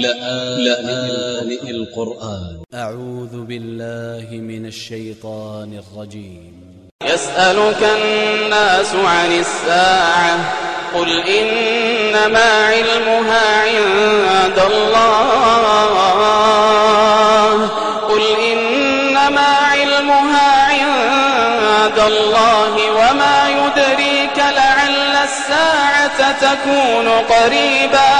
لآن القرآن. أ ع و ذ ب ا ل ل ه من ا ل ش ي ط ا ن ا ل ج ي م يسألك الناس عن الساعة قل إنما علمها عند الله. قل إنما علمها عند الله وما يدريك لعل الساعة تكون قريبا.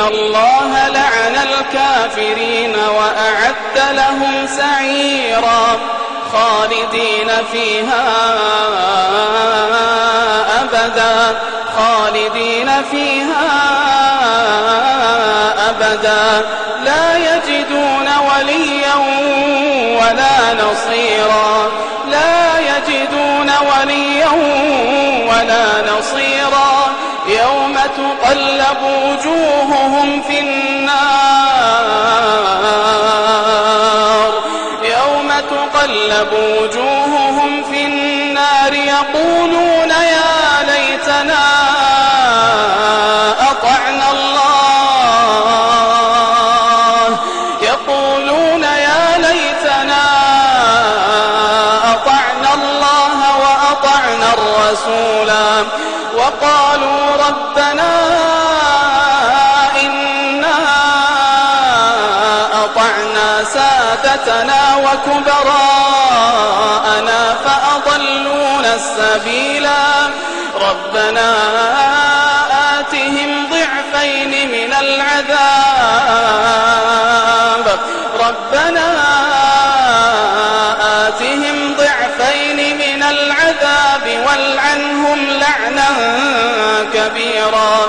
إن الله لعن الكافرين وأعد لهم سعيرا خالدين فيها أبدا خالدين فيها أبدا. لا يجدون وليا ولا نصيرا لا يجدون وليا ولا نصيرا. تقلب وجوههم في النار. يوم تقلب وجوههم في النار يقولون يا ليتنا أطعنا الله. يقولون يا ليتنا أطعنا الله وأطعنا الرسولا وقالوا سادتنا وكبراءنا فأضلونا السبيلا. ربنا آتهم ضعفين من العذاب. ربنا آتهم ضعفين من العذاب والعنهم لعنا كبيرا.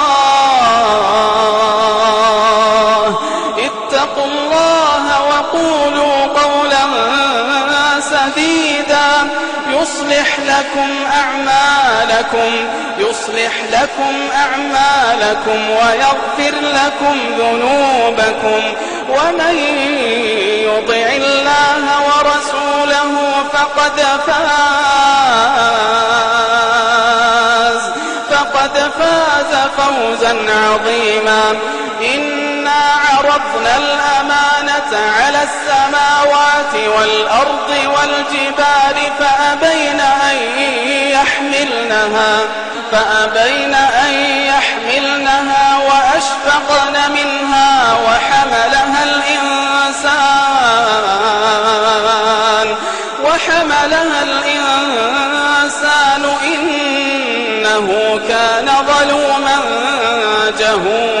وقولوا قولا سديدا. يصلح لكم أعمالكم يصلح لكم أعمالكم ويغفر لكم ذنوبكم. ومن يطع الله ورسوله فقد فاز فقد فاز فوزا عظيما. إنا عرضنا الأمانة على السماوات والأرض والجبال فأبين أن يحملنها فأبين أن يحملنها وأشفقن منها وحملها الإنسان وحملها الإنسان إنه كان ظلوما جهولا.